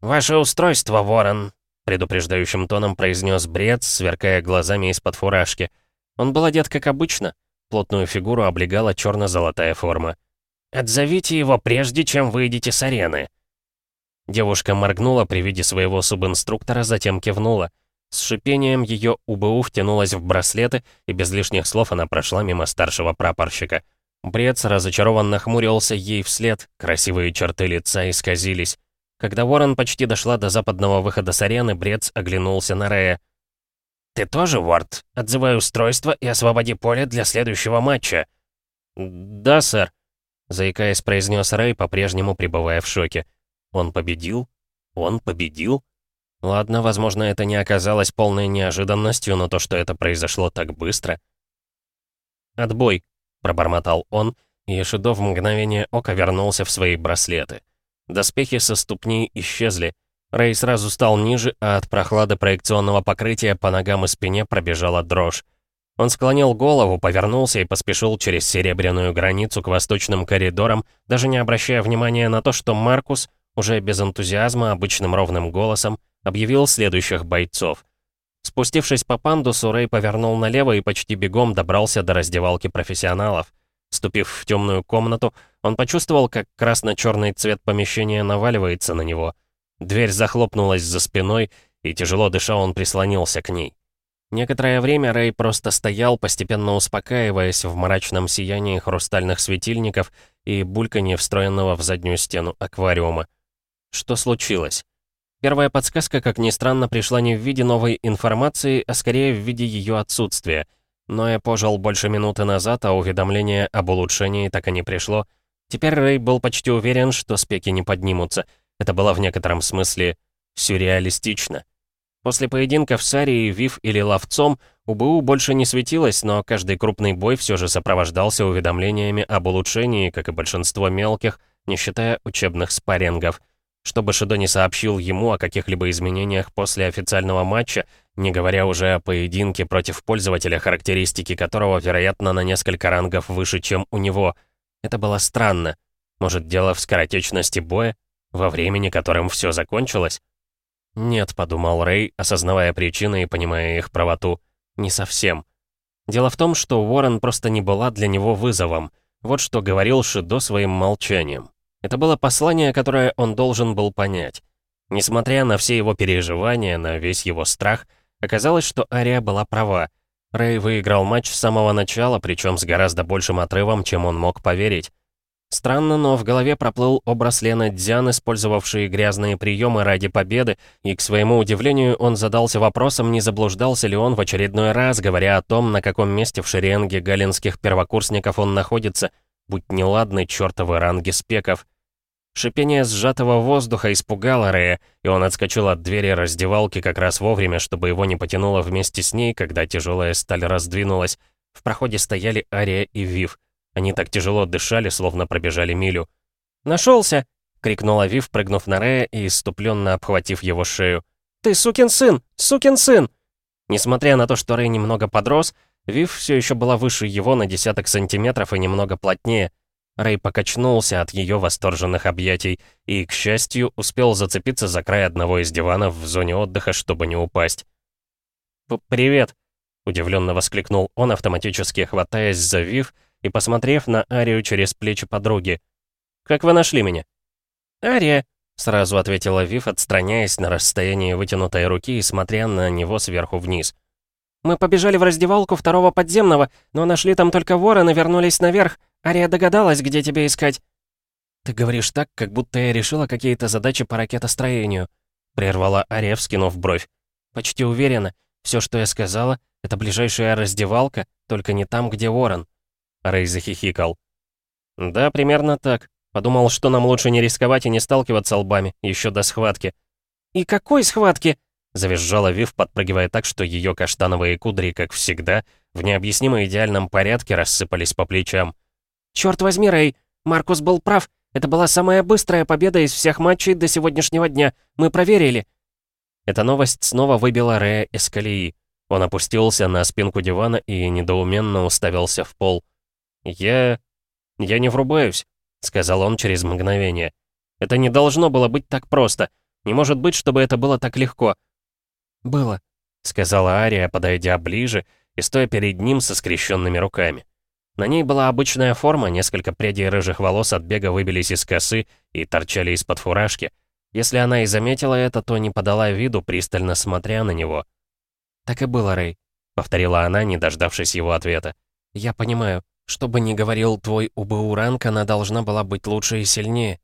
«Ваше устройство, Ворон», предупреждающим тоном произнес бред, сверкая глазами из-под фуражки. Он был одет как обычно. Плотную фигуру облегала черно-золотая форма. «Отзовите его, прежде чем выйдете с арены». Девушка моргнула при виде своего субинструктора, затем кивнула. С шипением ее УБУ втянулась в браслеты, и без лишних слов она прошла мимо старшего прапорщика. Брец разочарованно хмурился ей вслед, красивые черты лица исказились. Когда Ворон почти дошла до западного выхода с арены, Брец оглянулся на Рея. «Ты тоже, Уорд? Отзывай устройство и освободи поле для следующего матча». «Да, сэр», — заикаясь, произнес Рэй, по-прежнему пребывая в шоке. «Он победил? Он победил?» Ладно, возможно, это не оказалось полной неожиданностью, но то, что это произошло так быстро... «Отбой», — пробормотал он, и Шидо в мгновение ока вернулся в свои браслеты. Доспехи со ступней исчезли. Рэй сразу стал ниже, а от прохлады проекционного покрытия по ногам и спине пробежала дрожь. Он склонил голову, повернулся и поспешил через серебряную границу к восточным коридорам, даже не обращая внимания на то, что Маркус, уже без энтузиазма, обычным ровным голосом, объявил следующих бойцов. Спустившись по пандусу, Рэй повернул налево и почти бегом добрался до раздевалки профессионалов. Ступив в темную комнату, он почувствовал, как красно-черный цвет помещения наваливается на него. Дверь захлопнулась за спиной, и тяжело дыша он прислонился к ней. Некоторое время Рэй просто стоял, постепенно успокаиваясь в мрачном сиянии хрустальных светильников и бульканье встроенного в заднюю стену аквариума. Что случилось? Первая подсказка, как ни странно, пришла не в виде новой информации, а скорее в виде ее отсутствия. Но я пожил больше минуты назад, а уведомление об улучшении так и не пришло. Теперь Рэй был почти уверен, что спеки не поднимутся. Это было в некотором смысле сюрреалистично. После поединков с Арией, Вив или Ловцом УБУ больше не светилось, но каждый крупный бой все же сопровождался уведомлениями об улучшении, как и большинство мелких, не считая учебных спаррингов. Чтобы Шидо не сообщил ему о каких-либо изменениях после официального матча, не говоря уже о поединке против пользователя, характеристики которого, вероятно, на несколько рангов выше, чем у него. Это было странно. Может, дело в скоротечности боя? Во времени, которым все закончилось? «Нет», — подумал Рэй, осознавая причины и понимая их правоту. «Не совсем». Дело в том, что Уоррен просто не была для него вызовом. Вот что говорил Шидо своим молчанием. Это было послание, которое он должен был понять. Несмотря на все его переживания, на весь его страх, оказалось, что Ария была права. Рэй выиграл матч с самого начала, причем с гораздо большим отрывом, чем он мог поверить. Странно, но в голове проплыл образ Лены Дзян, использовавшей грязные приемы ради победы, и, к своему удивлению, он задался вопросом, не заблуждался ли он в очередной раз, говоря о том, на каком месте в шеренге галинских первокурсников он находится, будь неладны чертовы ранги спеков. Шипение сжатого воздуха испугало Рея, и он отскочил от двери раздевалки как раз вовремя, чтобы его не потянуло вместе с ней, когда тяжелая сталь раздвинулась. В проходе стояли Ария и Вив — они так тяжело дышали, словно пробежали милю. «Нашелся!» — крикнула Вив, прыгнув на Рея и иступленно обхватив его шею. «Ты сукин сын! Сукин сын!» Несмотря на то, что Рэй немного подрос, Вив все еще была выше его на десяток сантиметров и немного плотнее. Рэй покачнулся от ее восторженных объятий и, к счастью, успел зацепиться за край одного из диванов в зоне отдыха, чтобы не упасть. «Привет!» — удивленно воскликнул он, автоматически хватаясь за Вив — и посмотрев на Арию через плечи подруги. «Как вы нашли меня?» «Ария», — сразу ответила Вив, отстраняясь на расстоянии вытянутой руки и смотря на него сверху вниз. «Мы побежали в раздевалку второго подземного, но нашли там только ворон и вернулись наверх. Ария догадалась, где тебя искать». «Ты говоришь так, как будто я решила какие-то задачи по ракетостроению», — прервала Ария, вскинув бровь. «Почти уверена, все, что я сказала, это ближайшая раздевалка, только не там, где ворон». Рэй захихикал. «Да, примерно так. Подумал, что нам лучше не рисковать и не сталкиваться лбами, еще до схватки». «И какой схватки?» Завизжала Вив, подпрыгивая так, что ее каштановые кудри, как всегда, в необъяснимо идеальном порядке рассыпались по плечам. «Черт возьми, Рэй! Маркус был прав. Это была самая быстрая победа из всех матчей до сегодняшнего дня. Мы проверили». Эта новость снова выбила Рэя из колеи. Он опустился на спинку дивана и недоуменно уставился в пол. «Я... я не врубаюсь», — сказал он через мгновение. «Это не должно было быть так просто. Не может быть, чтобы это было так легко». «Было», — сказала Ария, подойдя ближе и стоя перед ним со скрещенными руками. На ней была обычная форма, несколько прядей рыжих волос от бега выбились из косы и торчали из-под фуражки. Если она и заметила это, то не подала виду, пристально смотря на него. «Так и было, Рэй», — повторила она, не дождавшись его ответа. «Я понимаю. Что бы ни говорил твой УБУ-ранг, она должна была быть лучше и сильнее».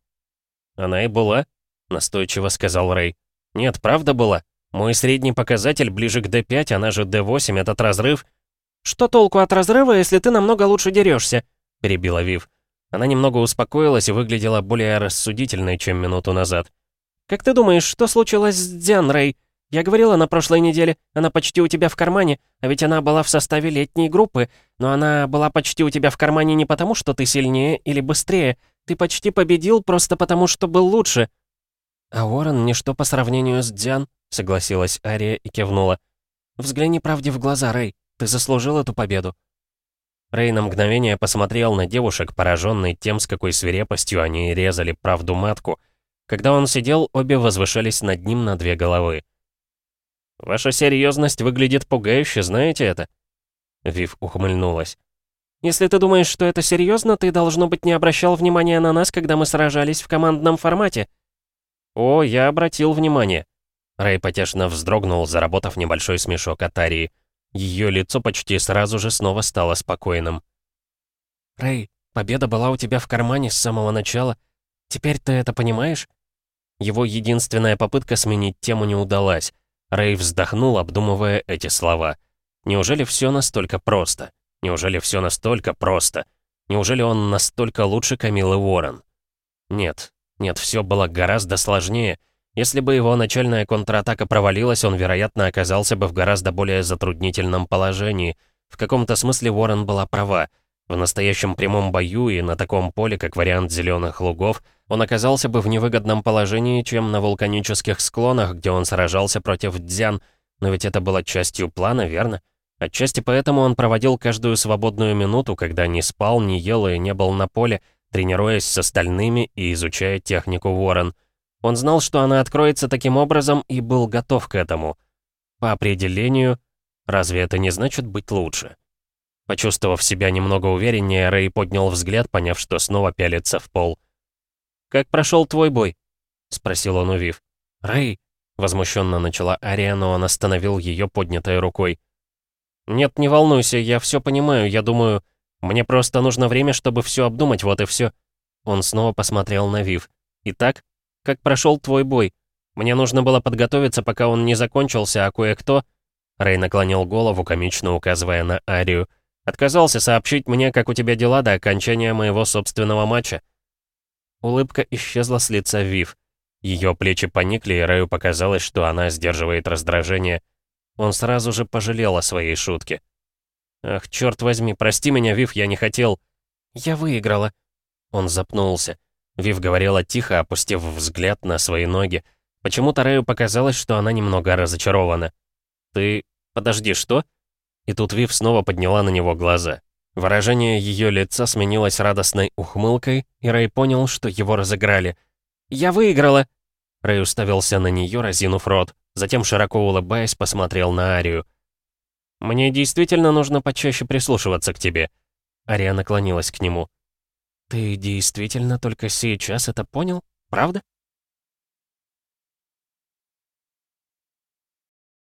«Она и была», — настойчиво сказал Рэй. «Нет, правда была. Мой средний показатель ближе к D5, она же D8, этот разрыв...» «Что толку от разрыва, если ты намного лучше дерешься?» — перебила Вив. Она немного успокоилась и выглядела более рассудительной, чем минуту назад. «Как ты думаешь, что случилось с Дзян, Рэй? Я говорила на прошлой неделе, она почти у тебя в кармане, а ведь она была в составе летней группы, но она была почти у тебя в кармане не потому, что ты сильнее или быстрее. Ты почти победил просто потому, что был лучше». «А Уоррен ничто по сравнению с Дзян», — согласилась Ария и кивнула. «Взгляни правде в глаза, Рэй. Ты заслужил эту победу». Рэй на мгновение посмотрел на девушек, пораженный тем, с какой свирепостью они резали правду матку. Когда он сидел, обе возвышались над ним на две головы. «Ваша серьезность выглядит пугающе, знаете это?» Вив ухмыльнулась. «Если ты думаешь, что это серьезно, ты, должно быть, не обращал внимания на нас, когда мы сражались в командном формате». «О, я обратил внимание». Рэй потешно вздрогнул, заработав небольшой смешок от Арии. Ее лицо почти сразу же снова стало спокойным. «Рэй, победа была у тебя в кармане с самого начала. Теперь ты это понимаешь?» Его единственная попытка сменить тему не удалась. Рэй вздохнул, обдумывая эти слова. Неужели все настолько просто? Неужели все настолько просто? Неужели он настолько лучше Камилы Уоррен? Нет, нет, все было гораздо сложнее. Если бы его начальная контратака провалилась, он, вероятно, оказался бы в гораздо более затруднительном положении. В каком-то смысле Уоррен была права. В настоящем прямом бою и на таком поле, как вариант зеленых лугов, он оказался бы в невыгодном положении, чем на вулканических склонах, где он сражался против Дзян, но ведь это было частью плана, верно? Отчасти поэтому он проводил каждую свободную минуту, когда не спал, не ел и не был на поле, тренируясь с остальными и изучая технику Ворон. Он знал, что она откроется таким образом и был готов к этому. По определению, разве это не значит быть лучше? Почувствовав себя немного увереннее, Рэй поднял взгляд, поняв, что снова пялится в пол. «Как прошел твой бой?» — спросил он, увив. «Рэй!» — возмущенно начала Ария, но он остановил ее поднятой рукой. «Нет, не волнуйся, я все понимаю, я думаю, мне просто нужно время, чтобы все обдумать, вот и все». Он снова посмотрел на Вив. «Итак, как прошел твой бой? Мне нужно было подготовиться, пока он не закончился, а кое-кто...» Рэй наклонил голову, комично указывая на Арию. «Отказался сообщить мне, как у тебя дела до окончания моего собственного матча». Улыбка исчезла с лица Вив. Ее плечи поникли, и Рэю показалось, что она сдерживает раздражение. Он сразу же пожалел о своей шутке. «Ах, черт возьми, прости меня, Вив, я не хотел...» «Я выиграла». Он запнулся. Вив говорила тихо, опустив взгляд на свои ноги. Почему-то Рэю показалось, что она немного разочарована. «Ты... подожди, что?» И тут Вив снова подняла на него глаза. Выражение ее лица сменилось радостной ухмылкой, и Рэй понял, что его разыграли. «Я выиграла!» Рэй уставился на нее, разинув рот. Затем, широко улыбаясь, посмотрел на Арию. «Мне действительно нужно почаще прислушиваться к тебе». Ария наклонилась к нему. «Ты действительно только сейчас это понял? Правда?»